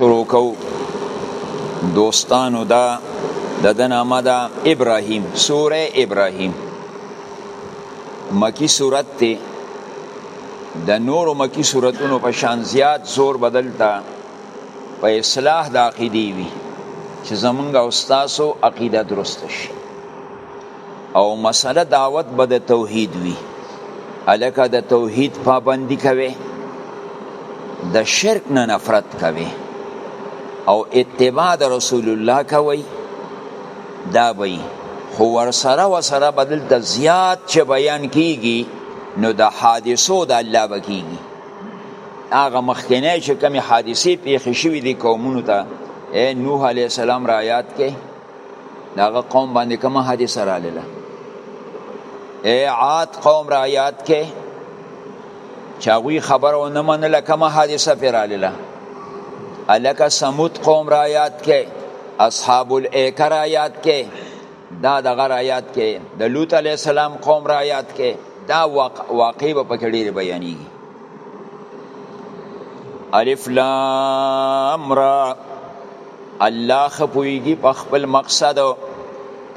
شروع کو دوستانو دا د دنامه دا ابراهیم سوره ابراهیم مکی صورت ته د نورو مکی صورتونو په شان زیات زور بدلتا په اصلاح د عقیدې وی چې زمونږ او تاسو عقیده درست شي او مسله دعوت به د توحید وي الکه د توحید پابندی کوي د شرک نه نفرت کوي او اتباع د رسول الله کوي دا به خو ورسره وسره بدل د زیات چې بیان کیږي نو د حادثو د الله بکیږي هغه مخکنه چې کمی حادثه پیښې شوې دي قومونو ته اے نوح علی السلام را یاد کې داغه قوم باندې کومه حادثه رااله اے عاد قوم را یاد کې چاغوی خبره ونه منله کومه حادثه پیراله الکه سمود قوم را یاد کې اصحاب الایکر یاد کې دا د غر آیات کې د لوط علی السلام قوم را آیات کې دا واقع واقع په کې ډېر بیانېږي الف لام را الله خپويږي په خپل مقصد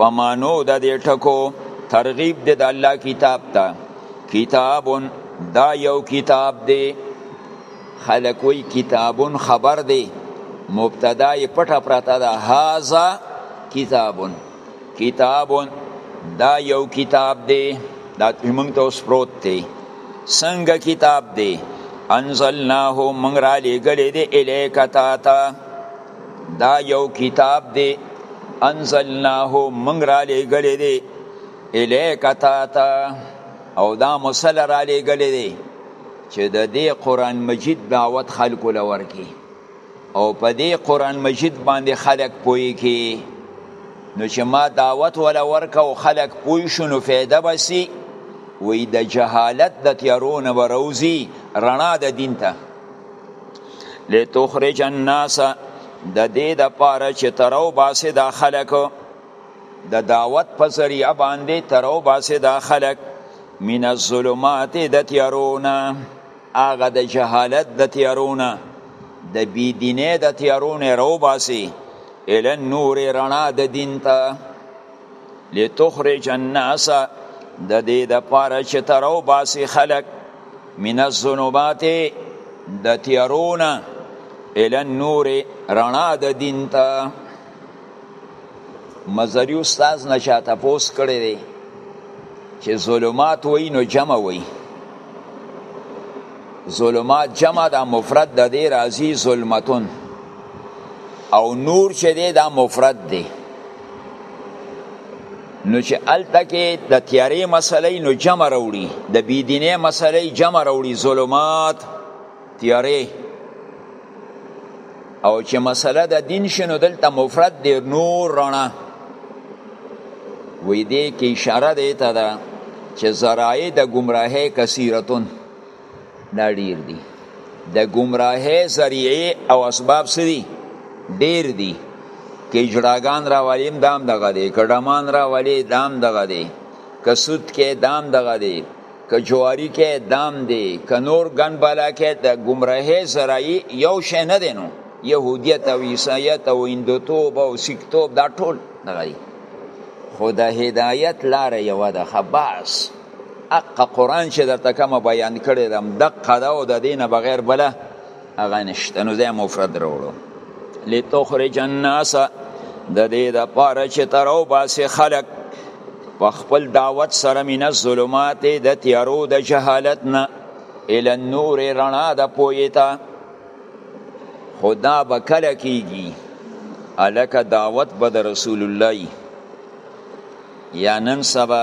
په مانو د دې ټکو ترغیب د الله کتاب ته کتابون دا یو کتاب دی خلک وی کتابون خبر دی مبتدا یې پټه پرته ده هاذا کتابون کتاب دا یو کتاب دی دا موږ ته اوس پروت دی څنګه کتاب دی انزلناه موږ را لېږلی دی الیک تا ته دا یو کتاب دی انزلناه موږ را لېږلی دی الیک تا ته او دا مسل را لېږلی دی چې د دې قرآن مجید دعوت خلکو لور کی او په دې قران مجید باندې خلق پوي کی نو چې ما دعوت ولا ورکا او خلق پوي شنو فایده بسی وی د جهالت د تیارو نه وروزی رڼا د دین ته لتخرج الناس د دې د پاره چې ترو باسه د خلق د دعوت په ذریعہ باندې ترو باسه د خلق من الظلمات د تیارونه هغه د جهالت د تیارونه د بی دینه د تیارونه رو باسي ال نور رڼا د دین ته لتخرج الناس د دې د پاره چې ترو باسي خلق من الظلمات د تیارونه ال نور رڼا د دین ته مزری استاد نه چاته پوس کړی دی چې ظلمات وای نو جمع وای ظلمات جمع دا مفرد د دې راځي ظلمتون او نور چې دی دا مفرد دی نو چې الته کې د تیارې مسلې نو جمع راوړي د بی دینه مسلې جمع راوړي ظلمات تیارې او چې مسله د دین شنو دلته مفرد دی نور رڼا وې دې کې اشاره دی ته ده چې ذرایع د گمراهۍ کثیرتون دا ډیر دي د گمراهۍ ذریعه او اسباب سری ډیر دي کې جړاګان را والیم دام دغه دی کډمان را والی دام دغه دی کسود کې دام دغه دی که جواری کې دام دی که نور ګن بالا کې د گمراهی زرائی یو شی نه دی نو یهودیت او عیسایت او هندوتوب او سیکتوب دا ټول دغه دی خو د هدایت لاره یوه ده ښه بس حق قرآن چې درته کومه بیان کړې ده همدقه ده او د دې نه بغیر بله هغه نشته نو زه مفرد راوړو لتخرج الناس د دې د پاره چې ترو باسي خلق په خپل دعوت سره من الظلمات د تیارو د جهالت نه ال النور رڼا د پویتا خدا بکله کیږي الک دعوت به د رسول الله یا نن سبا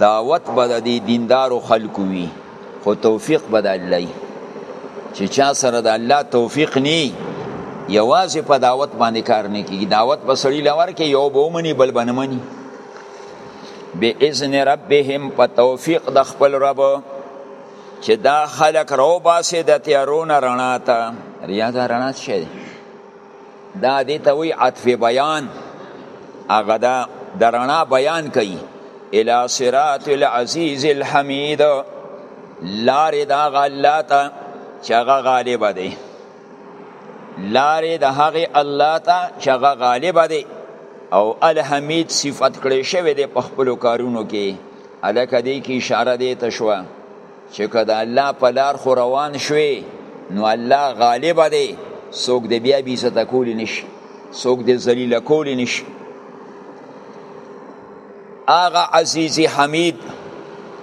دعوت به د دې دیندارو خلکو وي خو توفیق به د الله وي چې چا سره د الله توفیق نی یوازې په دعوت باندې کار نه کیږي دعوت به سړی لور کې یو به ومني بل به نه مني به اذن ربهم په توفیق د خپل رب چې دا خلک راوباسي د تیارونه رڼا ته ریا دا رڼا څه دی دا دې ته وی عطف بیان هغه دا درنا بیان کوي الى صراط العزیز الحمید لارې دا غلا ته چې هغه غالب دی لارې د هغه الله ته چې هغه غالب دی او الحمید صفت کړی شوی دی په خپل کارونو کې الکه دې کې اشاره دی ته شوه چې که د الله په لار خو روان شوې نو الله غالب دی څوک د بیا بی عزت کولی نشي څوک د ذلیل کولی نشي اغه عزیزی حمید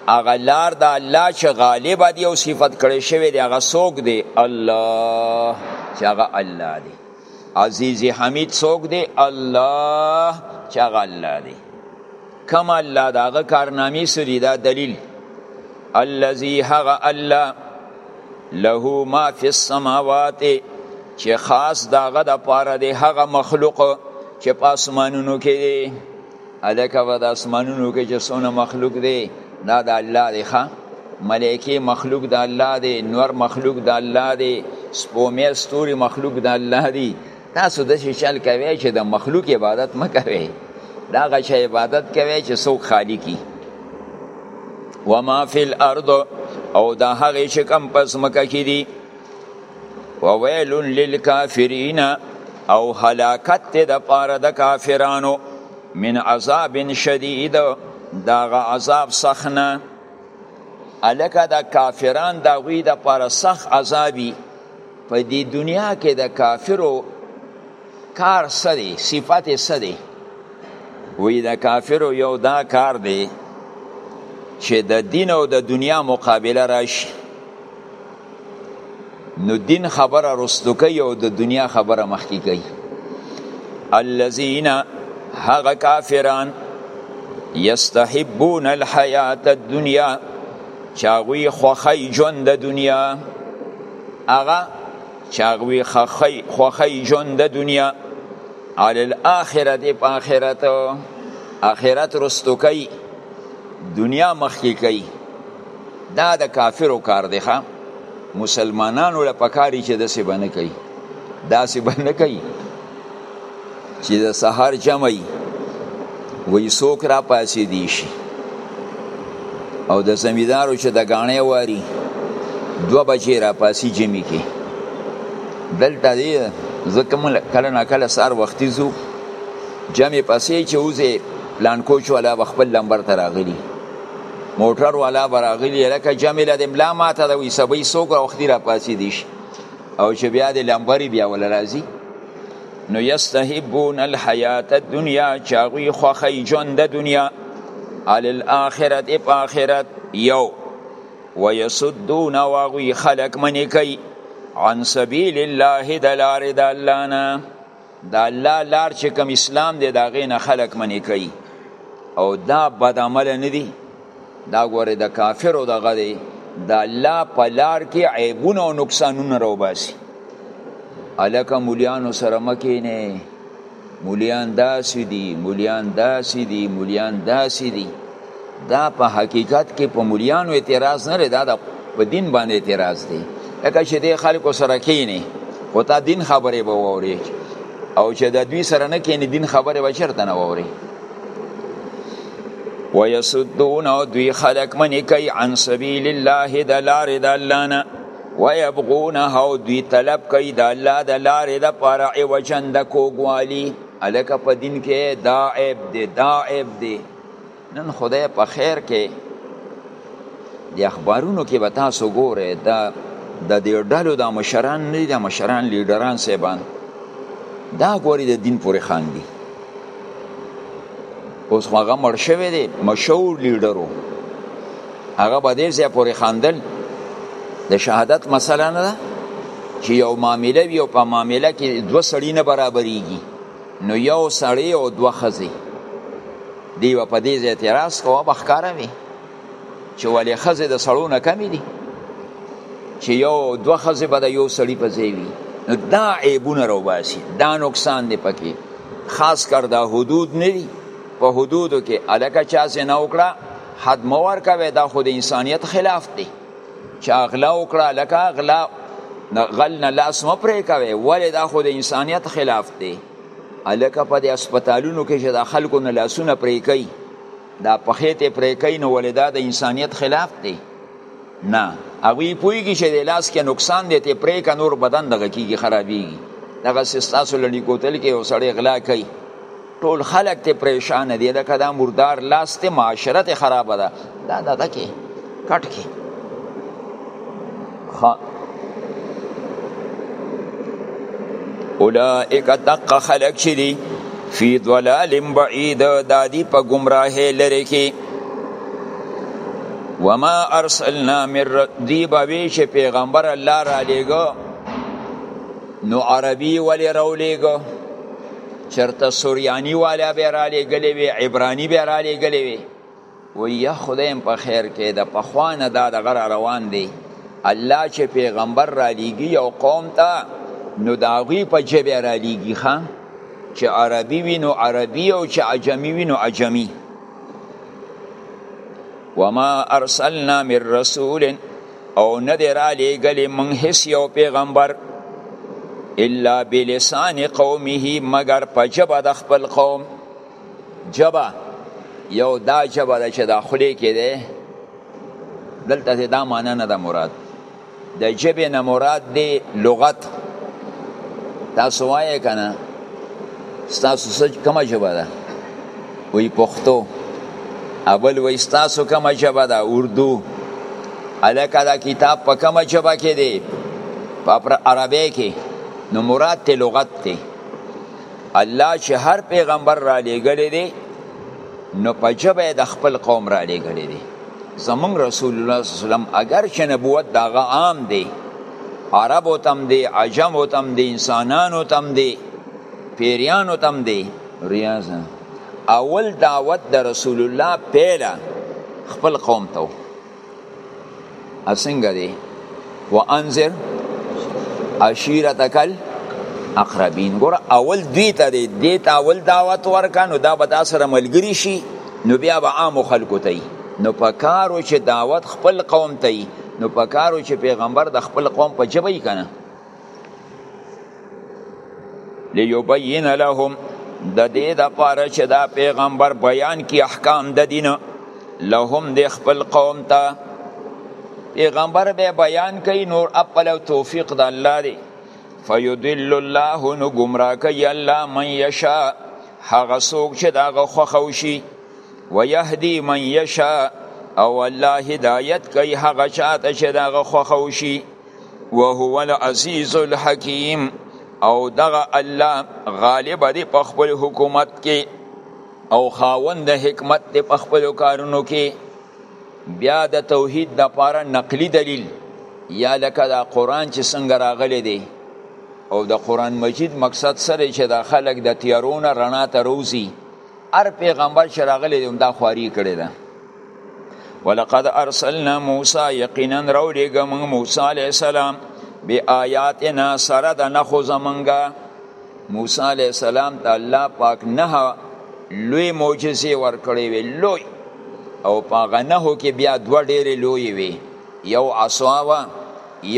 اغه لار د الله چې غالب دی او صفت کړي شوی دی اغه څوک دی الله چې اغه الله دی عزیزی حمید څوک دی الله چې اغه الله دی کم الله دا هغه کارنامې سری دا دلیل الذي هغه الله له ما فی السماوات چې خاص داغه د پاره دی هغه مخلوق چې په اسمانونو کې دی الکه و د اسمانونو کې چې څونه مخلوق دی دا د الله دی ښا ملائکه مخلوق د الله دی نور مخلوق د الله دی سپومې ستوري مخلوق د الله دی تاسو د شي چل کوي چې د مخلوق عبادت مکوي دا غش عبادت کوي چې څوک خالقي وما فی الارض او دا هغه چې کم پس مکه کې دي وویل للکافرین او هلاکت ته د پاره د کافرانو من عذاب شدید دا غ عذاب سخنه الکه دا کافران دا غوی د پاره سخ عذابی په دې دنیا کې د کافرو کار څه دی صفت یې څه دی وی د کافرو یو دا کار دی چې د دین او د دنیا مقابله راشي نو دین خبره رستو کوي او د دنیا خبره مخکې کوي الذين هغه کافران یستحبون الحیات الدنیا چاغوی خوخی ژوند د دنیا هغه چاغوی خخی خوخی جون د دنیا علی الاخرت په اخرت اخرت رستو کوي دنیا مخکې کوي دا د کافرو کار دی ښا مسلمانانو له پکاري چې د سی باندې کوي دا سی باندې کوي چې د سحر جمعي وی سوک را پاسې دی شي او د زمیدارو چې د غاڼې واري دو بجې را پاسې جمعي کې دلته دی ځکه مونږ کله نا کله سهار وختي ځو جمعې پسې چې وځې پلان کوچ والا به خپل لمبر ته راغلي موټر والا به راغلي لکه جمعې له د ملا ماته د وي سبی څوک وختي را پاسې دی شي او چې بیا د لمبري بیا ول راځي نو یستحبون الحیات الدنیا چې هغوی خوښوي ژوند د دنیا علی الاخرت اپ آخرت یو ویسدون او هغوی خلق منې کوي عن سبیل الله د لارې د الله نه د الله لار چې کوم اسلام دی دا غي نه خلق منی کوي او دا بد عمل نه دی دا ګوره د کافر او دغه دی د الله په لار کې عیبونه او نقصانونه راوباسي الکه مولیانو سره مکینه مولیان داسې دي مولیان داسې دي مولیان داسې دي دا په حقیقت کې په مليانو اعتراض نه لري دا د په دین باندې اعتراض دی لکه چې د خلکو سره کینی او تا دین خبرې به ووري او چې د دوی سره نه کینی دین خبرې به چرته نه ووري ويسدون او دوی خلق منی کوي عن سبیل الله د لارې د الله نه ويبغون او دوی طلب کوي د الله د لارې د پاره عوجن د کوګوالي الکه په دین کې دا عیب دی دا عیب دی نن خدای په خیر کې د اخبارونو کې به تاسو ګورئ د د دې ډلو د مشران نه د مشران لیډران سیبان دا ګوري د دین پورې خان دي اوس هغه مړ شوی دی مشهور لیډرو هغه به دې ځای پورې خاندل د شهادت مسله نه ده چې یو معامله وي او په معامله کې دوه سړي نه برابرېږي نو یو سړی او دوه ښځې دی به په دې ځای اعتراض کوه به ښکاره وي چې ولې ښځې د سړو نه کمې دي چې یو دوه ښځې به د یو سړي په ځای وي نو دا عیبونه راوباسي دا نقصان دی پکې خاص کر دا حدود نه دي په حدودو کې هلکه چا زنا وکړه حد مه ورکوئ دا خو د انسانیت خلاف دی چا غلا وکړه لکه غلا غل نه لاس مه پرې کوي ولې دا خو د انسانیت خلاف دی الکه په دې هسپتالونو کې چې د خلکو نه لاسونه پرې کوي دا پخې ته پرې کوي نو ولې دا د انسانیت خلاف دی نه هغوی پوهېږي چې د لاس کې نقصان دی ته پرې که نور بدن دغه کېږي خرابېږي دغه سستاسو لړی کوتل کې یو سړی غلا کوي ټول خلک ته پریشان دي لکه دا مردار لاس ته معاشره ته خراب ده دا دغه کې کټ کې ها اولائک دق خلق چی دی فی ضلال بعید دادی په گمراه لره کې وما ارسلنا من دی باوی چې پیغمبر الله را لېګو نو عربي ولې راولېږه چرته سوریانی والا به را لېږلې وي عبرانی به را لېږلې وي و یا خدایم په خیر کې د پخوانه دا د غره روان دی الله چې پیغمبر را لېږي او قوم ته نو د هغوی په ژبه را لېږي ښه چې عربي وي نو عربي او چې عجمي وي نو عجمي وما ارسلنا من رسول او نه دی را لیږلی موږ هیڅ یو پیغمبر الا بلسان قومه مګر په ژبه د خپل قوم ژبه یو دا ژبه ده چې د خولې کې دی دلته دا معنا نه ده مراد د ژبې نه مراد دی لغت تاسو وایې که نه ستاسو څه کومه ژبه ده وی پښتو اول وی ستاسو کومه ژبه ده اردو الکه دا کتاب په کومه ژبه کې دی په عربی کې نو مراد ته لغت دی الله چې هر پیغمبر را لېږلی دی نو په ژبه د خپل قوم را لېږلی دی زمونږ رسول الله صلی الله علیه وسلم اگر چې نبوت دغه عام دی عربو تم دی عجمو تم دی انسانانو تم دی پیریانو تم دی ریاض اول دعوت د رسول الله پیله خپل قوم ته اسنګ دی وانذر عشیرتکل اقربین ګور اول دوی ته دی دی ته اول دعوت ورکانو دا به دا سره ملګری شي نو بیا به عام خلکو ته نو پکارو چې دعوت خپل قوم ته نو پکارو چې پیغمبر د خپل قوم په جبه کنه ليبين لهم د دې د پاره چې دا پیغمبر بیان کی احکام د دین لهم د خپل قوم ته پیغمبر به بیان کوي نور خپل توفیق د الله دی فیدل الله نو گمراه کوي الله من یشا هغه څوک چې دا غوخه خوشي ويهدي من یشا او الله هدایت کوي هغه چاته چې دا غوخه خوشي وهو العزیز الحکیم او دغه الله غالب دی په خپل حکومت کې او خاوند د حکمت دی په خپل کارونو کې بیا د توحید د پاره نقلی دلیل یا لکه دا قران چې څنګه راغلی دی او د قران مجید مقصد سره چې دا خلک د تیارونه رڼا ته روزي هر پیغمبر چې راغلی دی دا خواري کړې ده ولقد ارسلنا موسی یقینا راولېږه موږ موسی علیه السلام بی آیاتنا سره د نخو زمونږه موسی علیه السلام ته الله پاک نه لوی معجزې ورکړې وې لوی او په هغه نهو کې بیا دوه ډېرې لویې وې یو عصا وه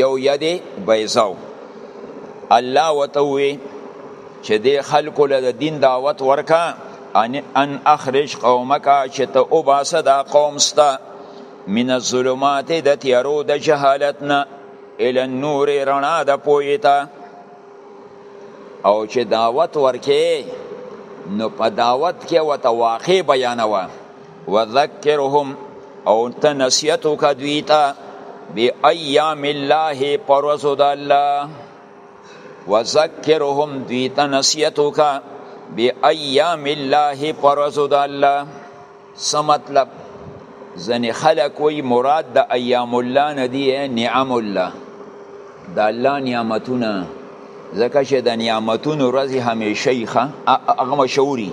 یو یدې بیضاو الله ورته وویل چې دې خلکو له دین دعوت ورکا ان ان اخرج قومک چې ته او باسه دا قوم ستا من الظلمات د تیارو د جهالتنا ال النور رڼا د پویتا او چې دعوت ورکې نو په دعوت کې وته واقع بیانوا وذکرهم او ته نصیحت وکړه دوی ته بی ایام الله پروزو د الله وذکرهم دوی ته نصیحت وکړه بایام الله پرزو د الله څه مطلب ځنې خلک وایي مراد د ایام الله نه دی نعم الله د الله نعمتونه ځکه چې د نعمتونو ورځې همیشه یي ښه هغه مشهوري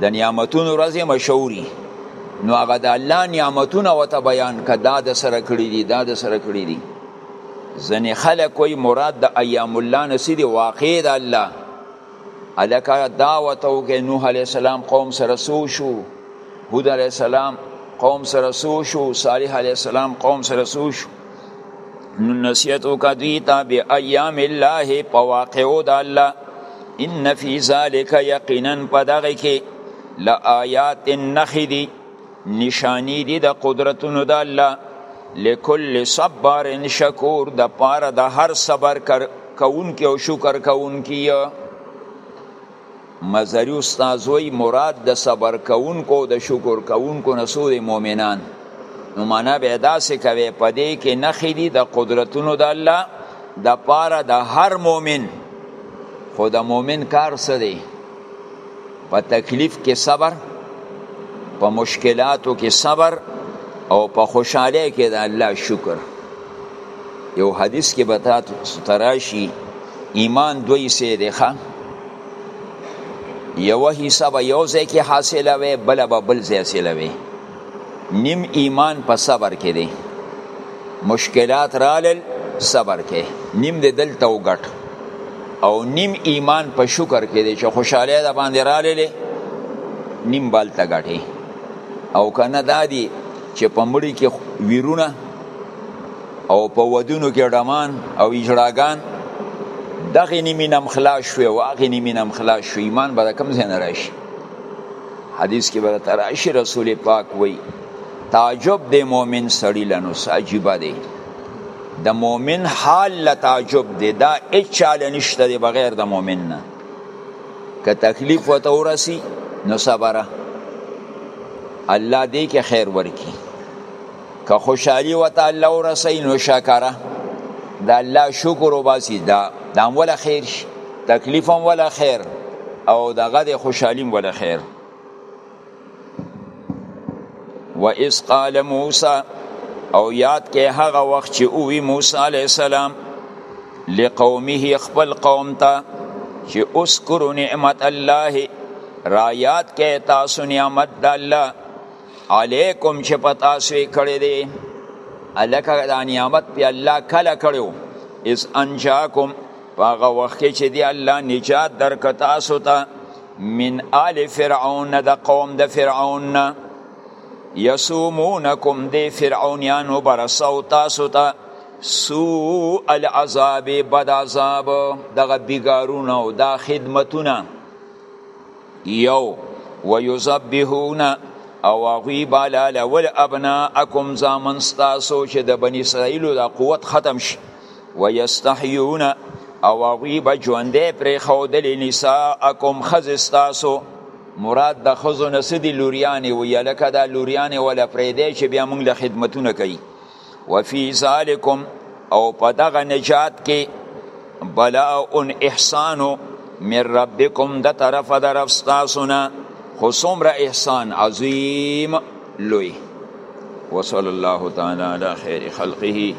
د نعمتونو ورځې مشهوري نو هغه د الله نعمتونه ورته بیان که دا د سره کړي دي دا د سره کړي دي ځنې خلک وایي مراد د ایام الله نه څه دي واقع د الله هلکه دعوت وکړې نوح علیه السلام قوم سره څه وشو هود علیه السلام قوم سره څه وشو صالح علیه السلام قوم سره څه وشو نو نصیحت وکړه دوی ته بایام الله په واقعو د الله ان فی ذلک یقینا په دغه کې لآیات نخدی نشانی دی د قدرتونو د الله لکل صبر شکور د پاره د هر صبر کون کې او شکر کون کې مزری استاد وی مراد د صبر کون کو د شکر کون کو نسود مؤمنان نو معنا به دا سه کوي پدې کې نخې دي د قدرتونو د الله د پاره د هر مؤمن خو د مؤمن کار څه دی په تکلیف کې صبر په مشکلاتو کې صبر او په خوشحالی کې د الله شکر یو حدیث کې به تاسو ته راشي ایمان دوی حصې دی ښه یوه حصه به یو ځای کې حاصلوي بله به بل ځای حاصلوي نیم ایمان په صبر کې دی مشکلات رالل صبر کې نیم د دلته وګټ او نیم ایمان په شکر کې دی چې خوشاله ده باندې رالل نیم بالته ګټي او کنه دادی چې په مړی کې ویرونه او په ودونو کې ډمان او اجراګان دغه نیمینم خلاص شوی او هغه نیمینم خلاص شوی ایمان به د کم ځای نه راشي حدیث کې به تراشی رسول پاک وای تعجب د مؤمن سړی لنو عجیب دی د مؤمن حال لا تعجب دی دا اچاله نشته دی بغیر د مؤمن نه که تکلیف وته ورسی نو صبره الله دې کې خیر ورکی که خوشحالی و ته الله ورسی نو شکره د الله شکر وباسي دا د هم ولا خیر شي تکلیف هم ولا خیر او دغه د خوشحالی هم ولا خیر و اس قال موسی او یاد کې هغه وخت چې اوی موسی علی السلام لقومه خپل قوم ته چې اسکرو نعمت الله را یاد کې تاسو نعمت د الله علیکم چې په تاسو یې کړی دی هلکه دا نعمت پې الله کله کړی و اذ انجاکم په هغه وخت کې چې دی الله نجات درکړ تاسو ته من آل فرعون د قوم د فرعون یسومونکم دی فرعونیانو برسو تاسو ته تا سو العذاب بد عذاب دغه بیګارونه او دا خدمتونه یو ویذبحون او هغوی به لالول ابناءکم زامن ستاسو چې د بني اسرائیلو دا قوت ختم شي ویستحیون او هغوی به ژوندی پرېښودلې نساءکم ښځې ستاسو مراد د ښځو نه څه دي لوریانې وي هلکه دا لوریانې وله پرېږدی چې بیا موږ له خدمتونه کوي وفي ذالکم او په دغه نجات کې بلاء احسان من ربکم د طرف در افستاسونه خو څومره احسان عظیم لوی وصلی الله تعالی علی خیر خلقه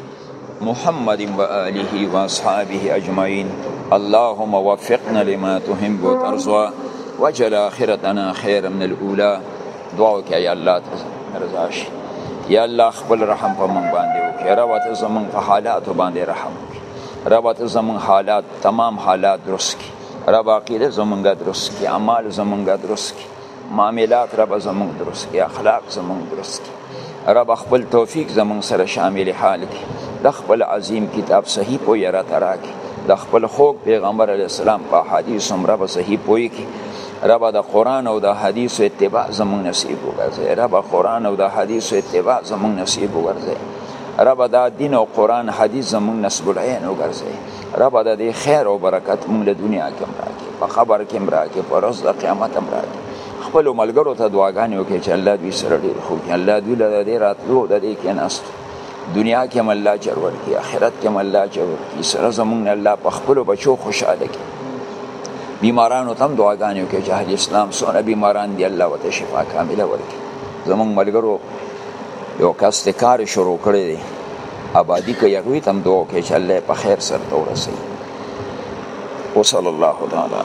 محمد و آله و اصحابه اجمعین اللهم وفقنا لما تحب وترضى وجل آخرتنا خيرا من الأولى دعا وکړه یا الله ته رضا شي یا الله خپل رحم په مونږ باندې وکړي رب ته زمونږ په حالاتو باندې رحم وکړي رب ته زمونږ حالات تمام حالات درست کړي رب عقیده زمونږ درست کړي اعمال زمونږ درست کړي معاملات رب زمونږ درست کړي اخلاق زمونږ درست کړي رب خپل توفیق زمونږ سره شامل حال کړي د خپل عظیم کتاب صحیح پوی را تراکي د خپل خوږ پیغمبر علی السلام په حدیث هم رب صحیح پوی کړي رب د قران او د حدیث اتباع زموږ نصیب وګرځي رب قران او د حدیث اتباع زموږ نصیب وګرځي رب دا دین او قران حدیث زموږ نسب العين وګرځي رب د دې خیر او برکت موږ له دنیا کې راکې په خبر کې راکې په ورځ د قیامت راکې خپل ملګرو ته دعاګانې وکړي چې الله دې سره ډیر خو الله دې له دې راتلو د دې کې نست دنیا کې هم الله اجر ورکړي آخرت کې هم الله اجر ورکړي سره زمونږ الله په خپلو بچو خوشحاله کړي بیمارانو ته هم دعاګانې وکړي چې اهل اسلام څونه بیماران دي الله ورته شفا کامله ورکړي زمونږ ملګرو یو کس د کار شروع کړی دی آبادي کوي هغوی ته هم دعا وکړي چې الله یې په خیر سرته ورسوي وصلی الله تعالی